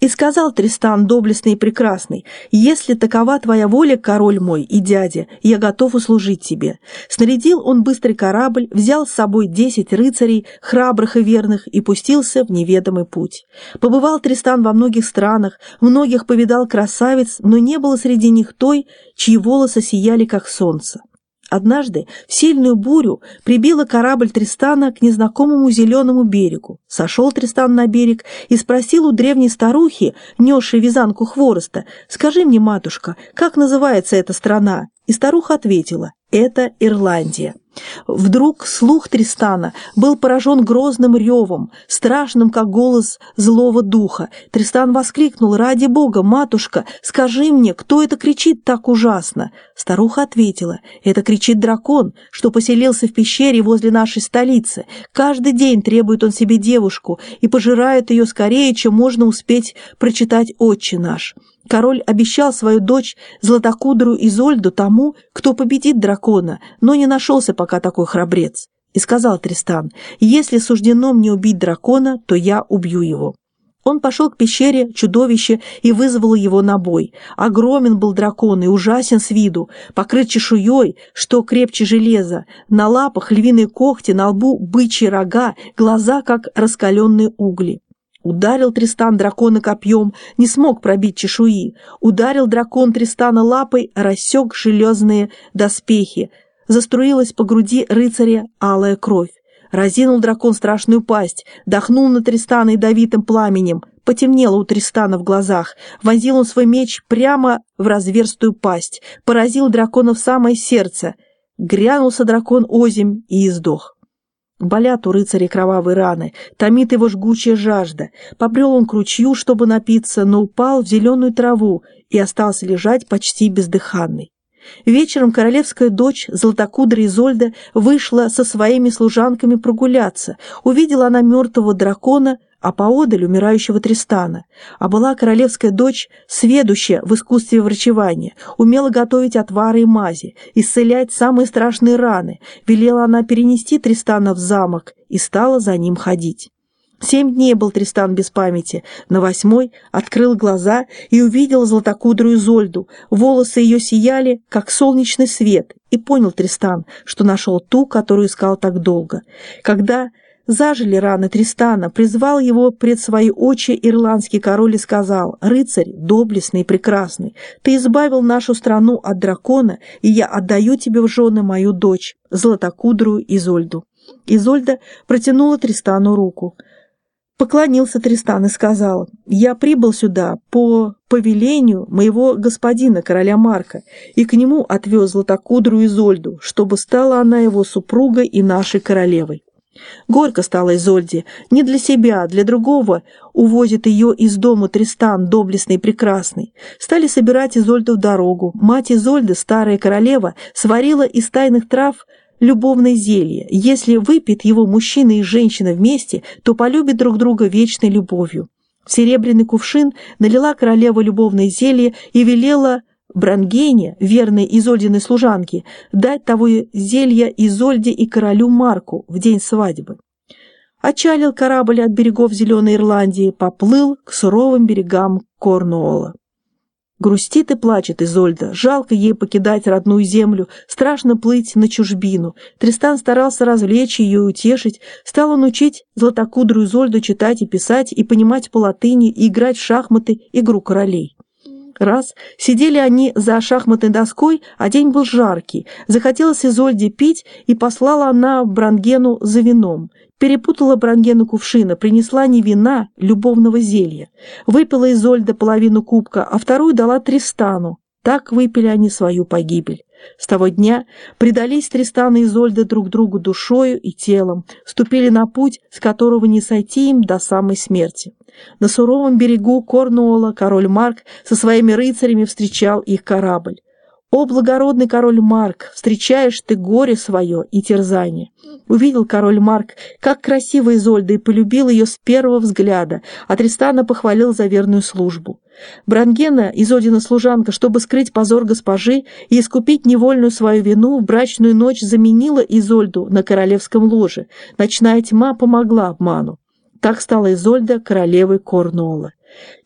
И сказал Тристан, доблестный и прекрасный, «Если такова твоя воля, король мой и дядя, я готов услужить тебе». Снарядил он быстрый корабль, взял с собой десять рыцарей, храбрых и верных, и пустился в неведомый путь. Побывал Тристан во многих странах, многих повидал красавиц, но не было среди них той, чьи волосы сияли, как солнце. Однажды в сильную бурю прибило корабль Тристана к незнакомому зеленому берегу. Сошел Тристан на берег и спросил у древней старухи, несшей вязанку хвороста, «Скажи мне, матушка, как называется эта страна?» И старуха ответила, «Это Ирландия». Вдруг слух Тристана был поражен грозным ревом, страшным, как голос злого духа. Тристан воскликнул, «Ради бога, матушка, скажи мне, кто это кричит так ужасно?» Старуха ответила, «Это кричит дракон, что поселился в пещере возле нашей столицы. Каждый день требует он себе девушку и пожирает ее скорее, чем можно успеть прочитать «Отче наш». Король обещал свою дочь златокудрую Изольду тому, кто победит дракона, но не нашелся пока такой храбрец. И сказал Тристан, если суждено мне убить дракона, то я убью его. Он пошел к пещере чудовище и вызвал его на бой. Огромен был дракон и ужасен с виду, покрыт чешуей, что крепче железа, на лапах львиные когти, на лбу бычьи рога, глаза, как раскаленные угли. Ударил Тристан дракона копьем, не смог пробить чешуи. Ударил дракон Тристана лапой, рассек железные доспехи. Заструилась по груди рыцаря алая кровь. Разинул дракон страшную пасть, дохнул на Тристана ядовитым пламенем. Потемнело у Тристана в глазах. Вонзил он свой меч прямо в разверстую пасть. Поразил дракона в самое сердце. Грянулся дракон озимь и издох. Болят у рыцаря кровавые раны, томит его жгучая жажда. Побрел он к ручью, чтобы напиться, но упал в зеленую траву и остался лежать почти бездыханный. Вечером королевская дочь, златокудрая Изольда, вышла со своими служанками прогуляться. Увидела она мертвого дракона, а поодаль умирающего Тристана. А была королевская дочь, сведущая в искусстве врачевания, умела готовить отвары и мази, исцелять самые страшные раны. Велела она перенести Тристана в замок и стала за ним ходить. Семь дней был Тристан без памяти. На восьмой открыл глаза и увидел златокудрую Зольду. Волосы ее сияли, как солнечный свет, и понял Тристан, что нашел ту, которую искал так долго. Когда Зажили раны Тристана, призвал его пред свои очи ирландский король и сказал, «Рыцарь, доблестный и прекрасный, ты избавил нашу страну от дракона, и я отдаю тебе в жены мою дочь, златокудрую Изольду». Изольда протянула Тристану руку. Поклонился Тристан и сказал, «Я прибыл сюда по повелению моего господина, короля Марка, и к нему отвез златокудрую Изольду, чтобы стала она его супругой и нашей королевой». Горько стало Изольде. Не для себя, а для другого увозит ее из дома Тристан, доблестный и прекрасный. Стали собирать Изольду в дорогу. Мать Изольды, старая королева, сварила из тайных трав любовное зелье. Если выпьет его мужчина и женщина вместе, то полюбят друг друга вечной любовью. В серебряный кувшин налила королева любовное зелье и велела Брангене, верной Изольдиной служанке, дать того зелья Изольде и королю Марку в день свадьбы. Отчалил корабль от берегов Зеленой Ирландии, поплыл к суровым берегам Корнуола. Грустит и плачет Изольда, жалко ей покидать родную землю, страшно плыть на чужбину. Тристан старался развлечь ее и утешить, стал он учить златокудрую Изольду читать и писать, и понимать по латыни, и играть в шахматы игру королей. Раз сидели они за шахматной доской, а день был жаркий. Захотелось Изольде пить, и послала она Брангену за вином. Перепутала Брангену кувшина, принесла не вина, любовного зелья. Выпила Изольда половину кубка, а вторую дала Тристану. Так выпили они свою погибель. С того дня предались Тристан и Изольда друг другу душою и телом, ступили на путь, с которого не сойти им до самой смерти. На суровом берегу Корнуола король Марк со своими рыцарями встречал их корабль. «О, благородный король Марк, встречаешь ты горе свое и терзание!» Увидел король Марк, как красиво Изольда, и полюбил ее с первого взгляда, а Тристана похвалил за верную службу. Брангена, Изодина служанка, чтобы скрыть позор госпожи и искупить невольную свою вину, в брачную ночь заменила Изольду на королевском ложе. Ночная тьма помогла обману. Так стала Изольда королевой Корнуола.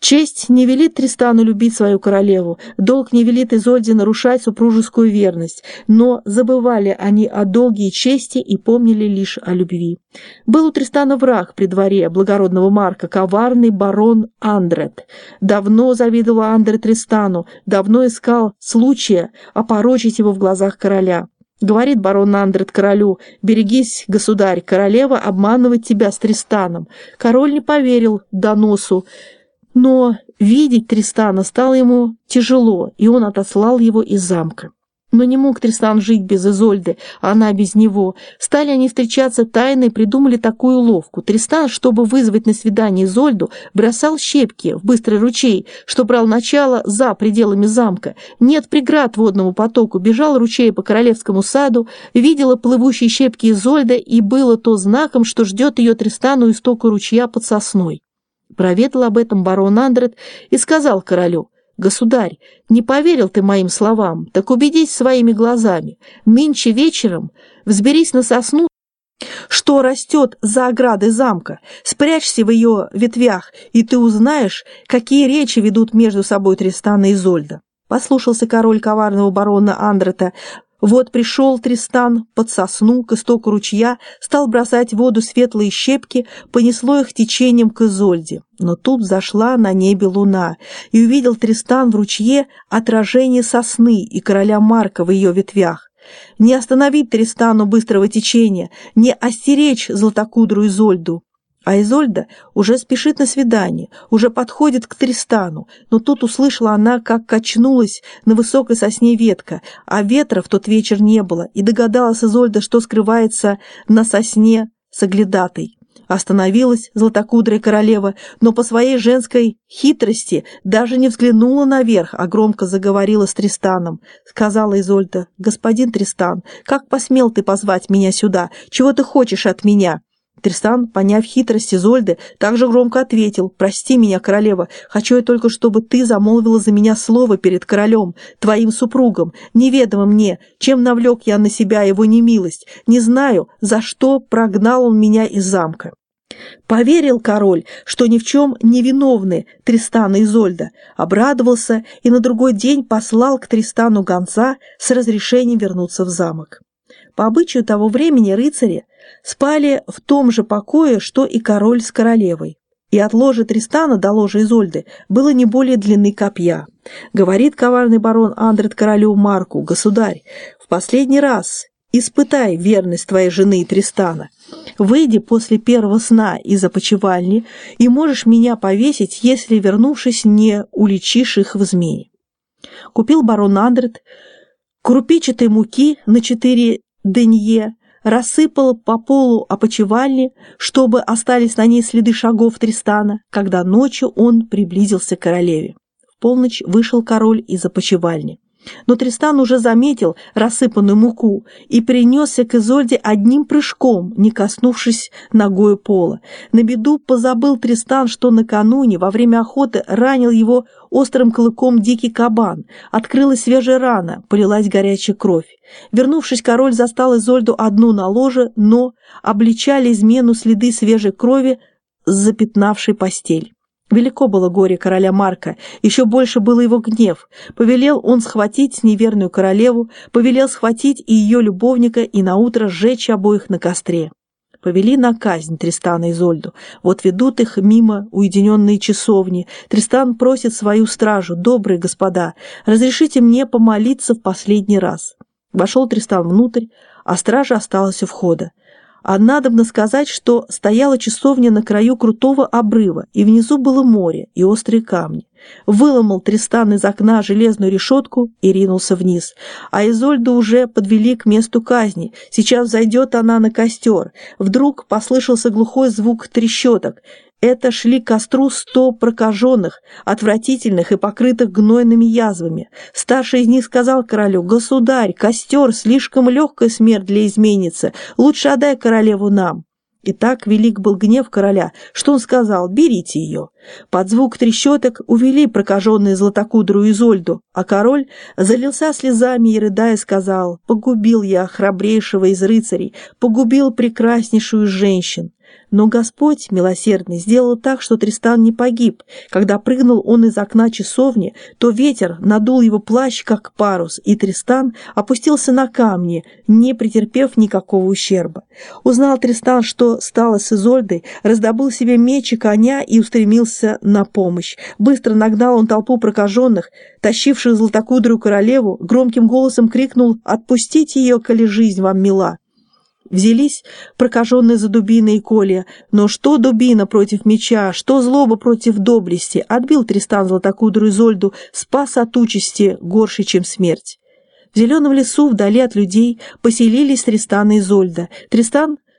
Честь не велит Тристану любить свою королеву, долг не велит Изольде нарушать супружескую верность, но забывали они о долге и чести и помнили лишь о любви. Был у Тристана враг при дворе благородного Марка, коварный барон Андрет. Давно завидовал Андре Тристану, давно искал случая опорочить его в глазах короля. Говорит барон Андрет королю, «Берегись, государь, королева обманывает тебя с Тристаном». Король не поверил доносу, но видеть Тристана стало ему тяжело, и он отослал его из замка. Но не мог Тристан жить без Изольды, а она без него. Стали они встречаться тайно и придумали такую уловку. Тристан, чтобы вызвать на свидание Изольду, бросал щепки в быстрый ручей, что брал начало за пределами замка. Нет преград водному потоку, бежал ручей по королевскому саду, видела плывущие щепки Изольда, и было то знаком, что ждет ее Тристану истока ручья под сосной. Проведал об этом барон Андрет и сказал королю, «Государь, не поверил ты моим словам, так убедись своими глазами. Нынче вечером взберись на сосну, что растет за оградой замка, спрячься в ее ветвях, и ты узнаешь, какие речи ведут между собой Тристан и Изольда». Послушался король коварного барона Андрета, вот пришел Тристан под сосну к истоку ручья, стал бросать в воду светлые щепки, понесло их течением к Изольде. Но тут зашла на небе луна, и увидел Тристан в ручье отражение сосны и короля Марка в ее ветвях. Не остановить Тристану быстрого течения, не остеречь златокудрую Изольду. А Изольда уже спешит на свидание, уже подходит к Тристану, но тут услышала она, как качнулась на высокой сосне ветка, а ветра в тот вечер не было, и догадалась Изольда, что скрывается на сосне с оглядатой. Остановилась златокудрая королева, но по своей женской хитрости даже не взглянула наверх, а громко заговорила с Тристаном. Сказала Изольда, «Господин Тристан, как посмел ты позвать меня сюда? Чего ты хочешь от меня?» Тристан, поняв хитрость Изольды, также громко ответил, «Прости меня, королева, хочу я только, чтобы ты замолвила за меня слово перед королем, твоим супругом, неведомо мне, чем навлек я на себя его немилость, не знаю, за что прогнал он меня из замка». Поверил король, что ни в чем не виновны Тристан и Изольда, обрадовался и на другой день послал к Тристану гонца с разрешением вернуться в замок. По обычаю того времени рыцари спали в том же покое, что и король с королевой. И от ложа Тристана до ложа Изольды было не более длины копья. Говорит коварный барон Андрет королю Марку, «Государь, в последний раз испытай верность твоей жены Тристана. Выйди после первого сна из опочивальни, и можешь меня повесить, если, вернувшись, не уличишь их в измене». Купил барон Андрет крупичатой муки на четыре денье, рассыпал по полу опочивальни, чтобы остались на ней следы шагов Тристана, когда ночью он приблизился к королеве. В полночь вышел король из опочивальни. Но Тристан уже заметил рассыпанную муку и перенесся к Изольде одним прыжком, не коснувшись ногою пола. На беду позабыл Тристан, что накануне во время охоты ранил его острым клыком дикий кабан. Открылась свежая рана, полилась горячая кровь. Вернувшись, король застал Изольду одну на ложе, но обличали измену следы свежей крови, запятнавшей постель. Велико было горе короля Марка, еще больше был его гнев. Повелел он схватить неверную королеву, повелел схватить и ее любовника и наутро сжечь обоих на костре. Повели на казнь Тристана и Зольду. Вот ведут их мимо уединенные часовни. Тристан просит свою стражу, «Добрые господа, разрешите мне помолиться в последний раз». Вошел Тристан внутрь, а стража осталась у входа. А надобно сказать, что стояла часовня на краю крутого обрыва, и внизу было море и острые камни. Выломал Тристан из окна железную решетку и ринулся вниз. А Изольду уже подвели к месту казни. Сейчас зайдет она на костер. Вдруг послышался глухой звук трещоток. Это шли к костру сто прокаженных, отвратительных и покрытых гнойными язвами. Старший из них сказал королю, «Государь, костер, слишком легкая смерть для изменницы, лучше отдай королеву нам». И так велик был гнев короля, что он сказал «берите ее». Под звук трещоток увели прокаженную златокудрую Изольду, а король залился слезами и, рыдая, сказал «погубил я храбрейшего из рыцарей, погубил прекраснейшую женщин». Но Господь, милосердный, сделал так, что Тристан не погиб. Когда прыгнул он из окна часовни, то ветер надул его плащ, как парус, и Тристан опустился на камни, не претерпев никакого ущерба. Узнал Тристан, что стало с Изольдой, раздобыл себе меч и коня и устремился на помощь. Быстро нагнал он толпу прокаженных, тащивших златокудрую королеву, громким голосом крикнул «Отпустите ее, коли жизнь вам мила!» Взялись прокаженные за дубины и колья, но что дубина против меча, что злоба против доблести, отбил Тристан златокудрую Зольду, спас от участи горше, чем смерть. В зеленом лесу, вдали от людей, поселились Тристан и Изольда. Тристан